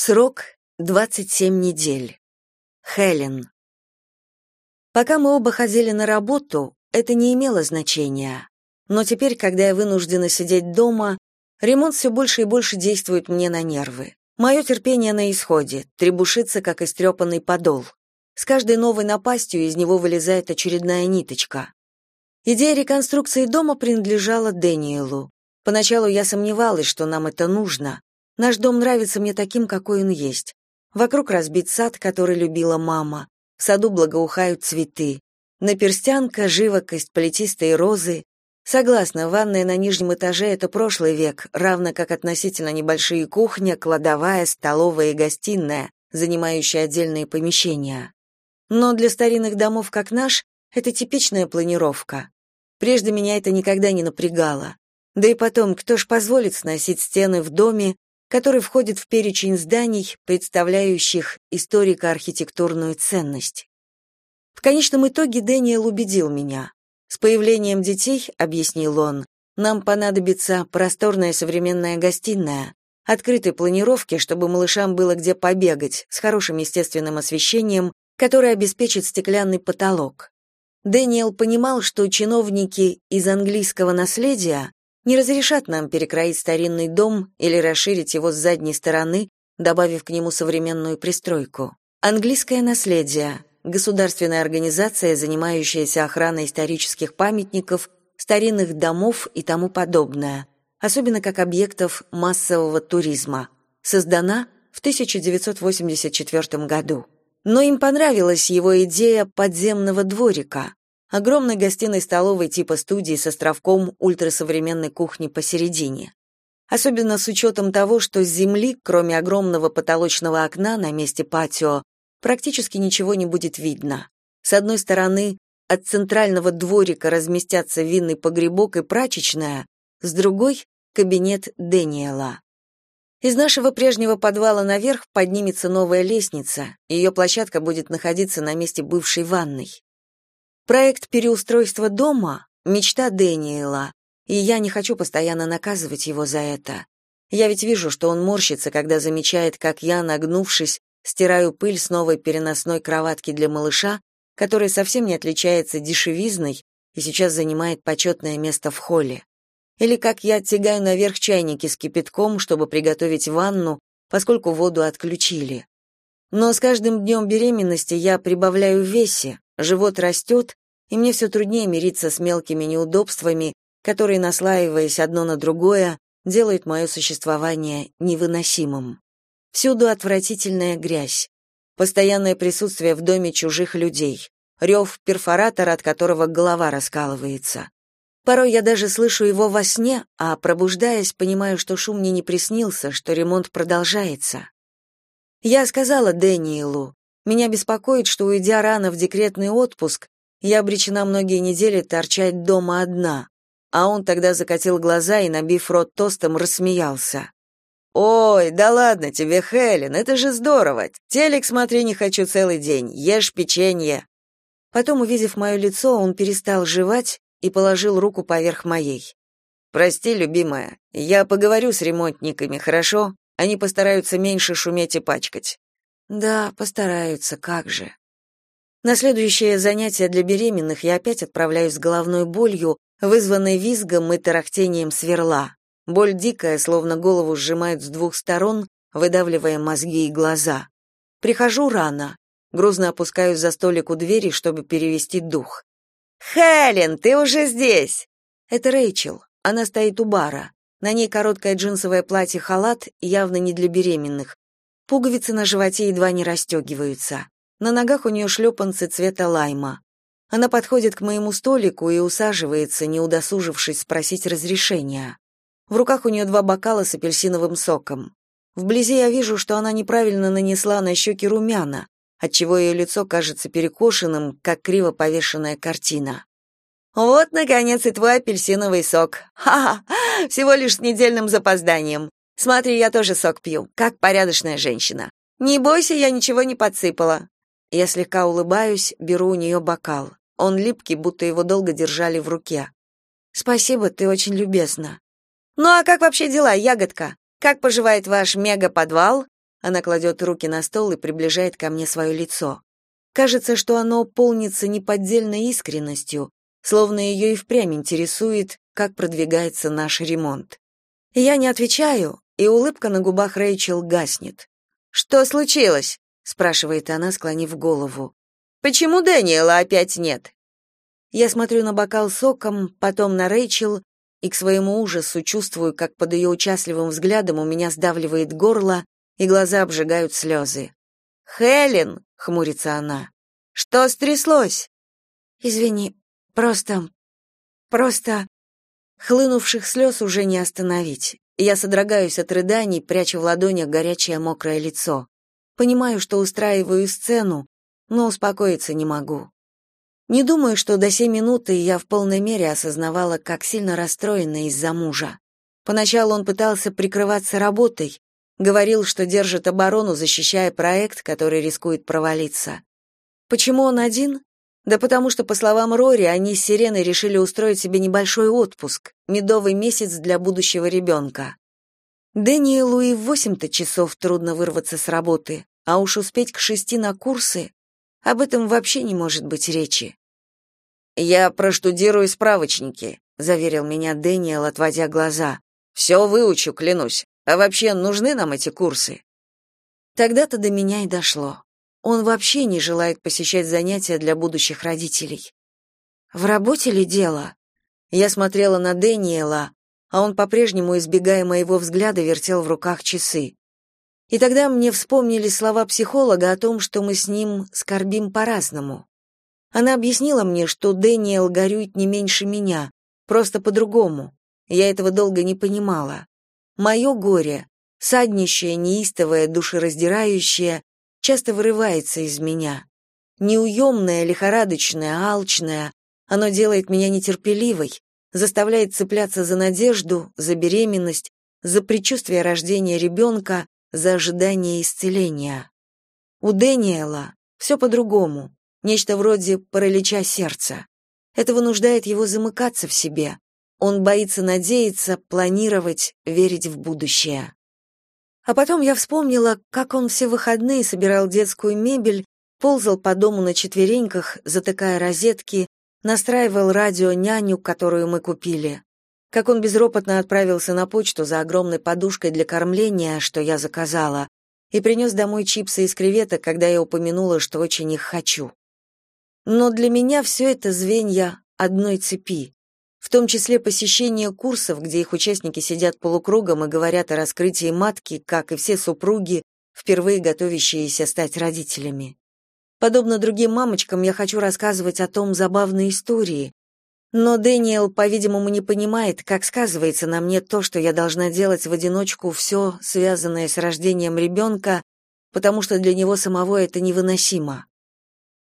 Срок — 27 недель. Хелен. Пока мы оба ходили на работу, это не имело значения. Но теперь, когда я вынуждена сидеть дома, ремонт все больше и больше действует мне на нервы. Мое терпение на исходе, требушится, как истрепанный подол. С каждой новой напастью из него вылезает очередная ниточка. Идея реконструкции дома принадлежала Дэниелу. Поначалу я сомневалась, что нам это нужно. Наш дом нравится мне таким, какой он есть. Вокруг разбит сад, который любила мама. В саду благоухают цветы. Наперстянка, живопись, плетистые розы. Согласна, ванная на нижнем этаже — это прошлый век, равно как относительно небольшие кухня, кладовая, столовая и гостиная, занимающие отдельные помещения. Но для старинных домов, как наш, это типичная планировка. Прежде меня это никогда не напрягало. Да и потом, кто ж позволит сносить стены в доме, который входит в перечень зданий, представляющих историко-архитектурную ценность. В конечном итоге Дэниел убедил меня. С появлением детей, объяснил он, нам понадобится просторная современная гостиная, открытой планировки, чтобы малышам было где побегать, с хорошим естественным освещением, которое обеспечит стеклянный потолок. Дэниел понимал, что чиновники из английского наследия не разрешат нам перекроить старинный дом или расширить его с задней стороны, добавив к нему современную пристройку. Английское наследие государственная организация, занимающаяся охраной исторических памятников, старинных домов и тому подобное, особенно как объектов массового туризма. Создана в 1984 году. Но им понравилась его идея подземного дворика, огромной гостиной столовой типа студии с островком ультрасовременной кухни посередине. Особенно с учетом того, что с земли, кроме огромного потолочного окна на месте патио, практически ничего не будет видно. С одной стороны, от центрального дворика разместятся винный погребок и прачечная, с другой — кабинет Дэниела. Из нашего прежнего подвала наверх поднимется новая лестница, ее площадка будет находиться на месте бывшей ванной. Проект переустройства дома — мечта Дэниела, и я не хочу постоянно наказывать его за это. Я ведь вижу, что он морщится, когда замечает, как я, нагнувшись, стираю пыль с новой переносной кроватки для малыша, которая совсем не отличается дешевизной и сейчас занимает почетное место в холле. Или как я тягаю наверх чайники с кипятком, чтобы приготовить ванну, поскольку воду отключили. Но с каждым днем беременности я прибавляю в весе, живот растет, и мне все труднее мириться с мелкими неудобствами, которые, наслаиваясь одно на другое, делают мое существование невыносимым. Всюду отвратительная грязь, постоянное присутствие в доме чужих людей, рев перфоратора, от которого голова раскалывается. Порой я даже слышу его во сне, а пробуждаясь, понимаю, что шум мне не приснился, что ремонт продолжается. Я сказала Дэниелу, меня беспокоит, что, уйдя рано в декретный отпуск, я обречена многие недели торчать дома одна. А он тогда закатил глаза и, набив рот тостом, рассмеялся. «Ой, да ладно тебе, Хелен, это же здорово. Телек смотри не хочу целый день, ешь печенье». Потом, увидев мое лицо, он перестал жевать и положил руку поверх моей. «Прости, любимая, я поговорю с ремонтниками, хорошо? Они постараются меньше шуметь и пачкать». «Да, постараются, как же». На следующее занятие для беременных я опять отправляюсь с головной болью, вызванной визгом и тарахтением сверла. Боль дикая, словно голову сжимают с двух сторон, выдавливая мозги и глаза. Прихожу рано. Грузно опускаюсь за столик у двери, чтобы перевести дух. «Хелен, ты уже здесь!» Это Рэйчел. Она стоит у бара. На ней короткое джинсовое платье-халат, явно не для беременных. Пуговицы на животе едва не расстегиваются. На ногах у нее шлепанцы цвета лайма. Она подходит к моему столику и усаживается, не удосужившись спросить разрешения. В руках у нее два бокала с апельсиновым соком. Вблизи я вижу, что она неправильно нанесла на щеки румяна, отчего ее лицо кажется перекошенным, как криво повешенная картина. «Вот, наконец, и твой апельсиновый сок. Ха-ха! Всего лишь с недельным запозданием. Смотри, я тоже сок пью, как порядочная женщина. Не бойся, я ничего не подсыпала». Я слегка улыбаюсь, беру у нее бокал. Он липкий, будто его долго держали в руке. «Спасибо, ты очень любезна». «Ну а как вообще дела, ягодка? Как поживает ваш мега-подвал?» Она кладет руки на стол и приближает ко мне свое лицо. Кажется, что оно полнится неподдельной искренностью, словно ее и впрямь интересует, как продвигается наш ремонт. Я не отвечаю, и улыбка на губах Рэйчел гаснет. «Что случилось?» — спрашивает она, склонив голову. «Почему Дэниела опять нет?» Я смотрю на бокал соком, потом на Рэйчел, и к своему ужасу чувствую, как под ее участливым взглядом у меня сдавливает горло, и глаза обжигают слезы. «Хелен!» — хмурится она. «Что стряслось?» «Извини, просто... просто...» Хлынувших слез уже не остановить. Я содрогаюсь от рыданий, пряча в ладонях горячее мокрое лицо. Понимаю, что устраиваю сцену, но успокоиться не могу. Не думаю, что до сей минуты я в полной мере осознавала, как сильно расстроена из-за мужа. Поначалу он пытался прикрываться работой, говорил, что держит оборону, защищая проект, который рискует провалиться. Почему он один? Да потому что, по словам Рори, они с Сиреной решили устроить себе небольшой отпуск, медовый месяц для будущего ребенка. Дэниелу и в восемь-то часов трудно вырваться с работы, а уж успеть к шести на курсы, об этом вообще не может быть речи. «Я проштудирую справочники», — заверил меня Дэниел, отводя глаза. «Все выучу, клянусь. А вообще, нужны нам эти курсы?» Тогда-то до меня и дошло. Он вообще не желает посещать занятия для будущих родителей. В работе ли дело? Я смотрела на Дэниела, а он по-прежнему, избегая моего взгляда, вертел в руках часы. И тогда мне вспомнили слова психолога о том, что мы с ним скорбим по-разному. Она объяснила мне, что Дэниел горюет не меньше меня, просто по-другому. Я этого долго не понимала. Мое горе, саднищее, неистовое, душераздирающее, часто вырывается из меня. Неуемное, лихорадочное, алчное, оно делает меня нетерпеливой, заставляет цепляться за надежду, за беременность, за предчувствие рождения ребенка, за ожидание исцеления. У Дэниела все по-другому нечто вроде паралича сердца. Это вынуждает его замыкаться в себе. Он боится надеяться, планировать, верить в будущее. А потом я вспомнила, как он все выходные собирал детскую мебель, ползал по дому на четвереньках, затыкая розетки, настраивал радио няню, которую мы купили. Как он безропотно отправился на почту за огромной подушкой для кормления, что я заказала, и принес домой чипсы из креветок, когда я упомянула, что очень их хочу. Но для меня все это звенья одной цепи, в том числе посещение курсов, где их участники сидят полукругом и говорят о раскрытии матки, как и все супруги, впервые готовящиеся стать родителями. Подобно другим мамочкам, я хочу рассказывать о том забавной истории, но Дэниел, по-видимому, не понимает, как сказывается на мне то, что я должна делать в одиночку все, связанное с рождением ребенка, потому что для него самого это невыносимо.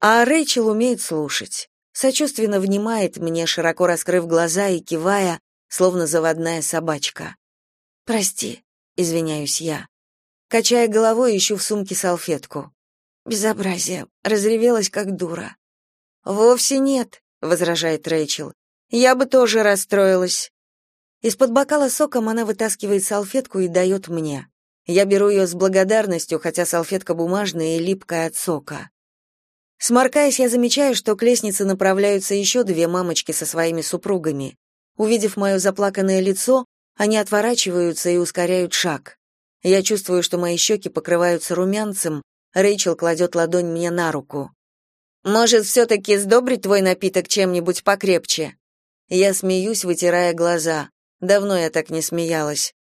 А Рэйчел умеет слушать. Сочувственно внимает мне, широко раскрыв глаза и кивая, словно заводная собачка. «Прости», — извиняюсь я. Качая головой, ищу в сумке салфетку. Безобразие. Разревелась, как дура. «Вовсе нет», — возражает Рэйчел. «Я бы тоже расстроилась». Из-под бокала соком она вытаскивает салфетку и дает мне. Я беру ее с благодарностью, хотя салфетка бумажная и липкая от сока. Сморкаясь, я замечаю, что к лестнице направляются еще две мамочки со своими супругами. Увидев мое заплаканное лицо, они отворачиваются и ускоряют шаг. Я чувствую, что мои щеки покрываются румянцем, Рэйчел кладет ладонь мне на руку. «Может, все-таки сдобрить твой напиток чем-нибудь покрепче?» Я смеюсь, вытирая глаза. Давно я так не смеялась.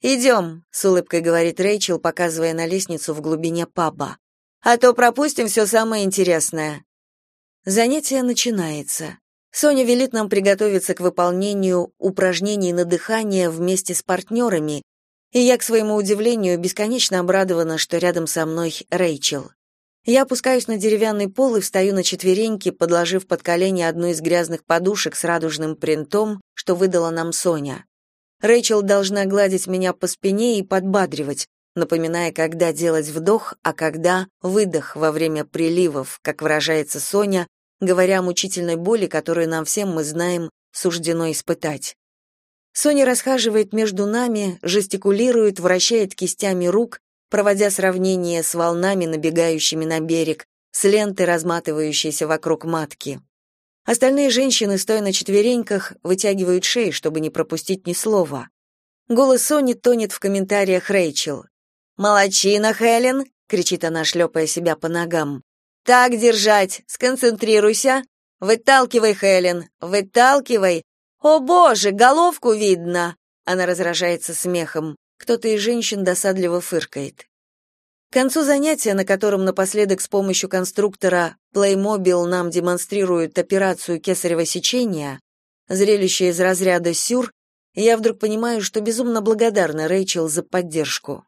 «Идем», — с улыбкой говорит Рэйчел, показывая на лестницу в глубине паба а то пропустим все самое интересное. Занятие начинается. Соня велит нам приготовиться к выполнению упражнений на дыхание вместе с партнерами, и я, к своему удивлению, бесконечно обрадована, что рядом со мной Рэйчел. Я опускаюсь на деревянный пол и встаю на четвереньки, подложив под колени одну из грязных подушек с радужным принтом, что выдала нам Соня. Рэйчел должна гладить меня по спине и подбадривать, напоминая, когда делать вдох, а когда выдох во время приливов, как выражается Соня, говоря о мучительной боли, которую нам всем, мы знаем, суждено испытать. Соня расхаживает между нами, жестикулирует, вращает кистями рук, проводя сравнение с волнами, набегающими на берег, с лентой, разматывающейся вокруг матки. Остальные женщины, стоя на четвереньках, вытягивают шеи, чтобы не пропустить ни слова. Голос Сони тонет в комментариях Рэйчел. «Молодчина, Хелен!» — кричит она, шлепая себя по ногам. «Так держать! Сконцентрируйся! Выталкивай, Хелен! Выталкивай! О, боже, головку видно!» Она разражается смехом. Кто-то из женщин досадливо фыркает. К концу занятия, на котором напоследок с помощью конструктора Playmobil нам демонстрируют операцию кесарево сечения, зрелище из разряда сюр, я вдруг понимаю, что безумно благодарна Рэйчел за поддержку.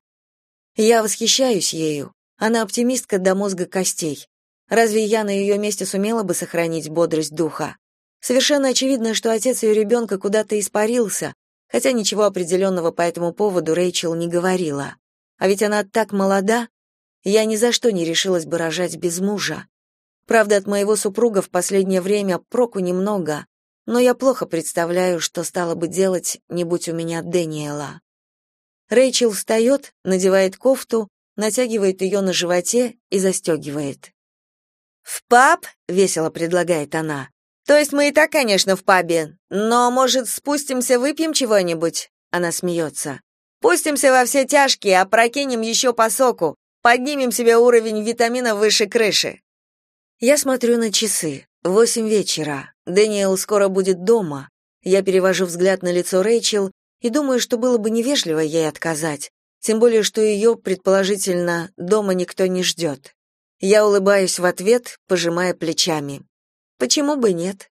Я восхищаюсь ею. Она оптимистка до мозга костей. Разве я на ее месте сумела бы сохранить бодрость духа? Совершенно очевидно, что отец ее ребенка куда-то испарился, хотя ничего определенного по этому поводу Рэйчел не говорила. А ведь она так молода, я ни за что не решилась бы рожать без мужа. Правда, от моего супруга в последнее время проку немного, но я плохо представляю, что стала бы делать, не будь у меня Дэниела. Рэйчел встает, надевает кофту, натягивает ее на животе и застегивает. «В паб?» — весело предлагает она. «То есть мы и так, конечно, в пабе, но, может, спустимся, выпьем чего-нибудь?» Она смеется. Пустимся во все тяжкие, опрокинем еще по соку, поднимем себе уровень витаминов выше крыши. Я смотрю на часы. Восемь вечера. Дэниел скоро будет дома. Я перевожу взгляд на лицо Рэйчел и думаю, что было бы невежливо ей отказать, тем более что ее, предположительно, дома никто не ждет. Я улыбаюсь в ответ, пожимая плечами. Почему бы нет?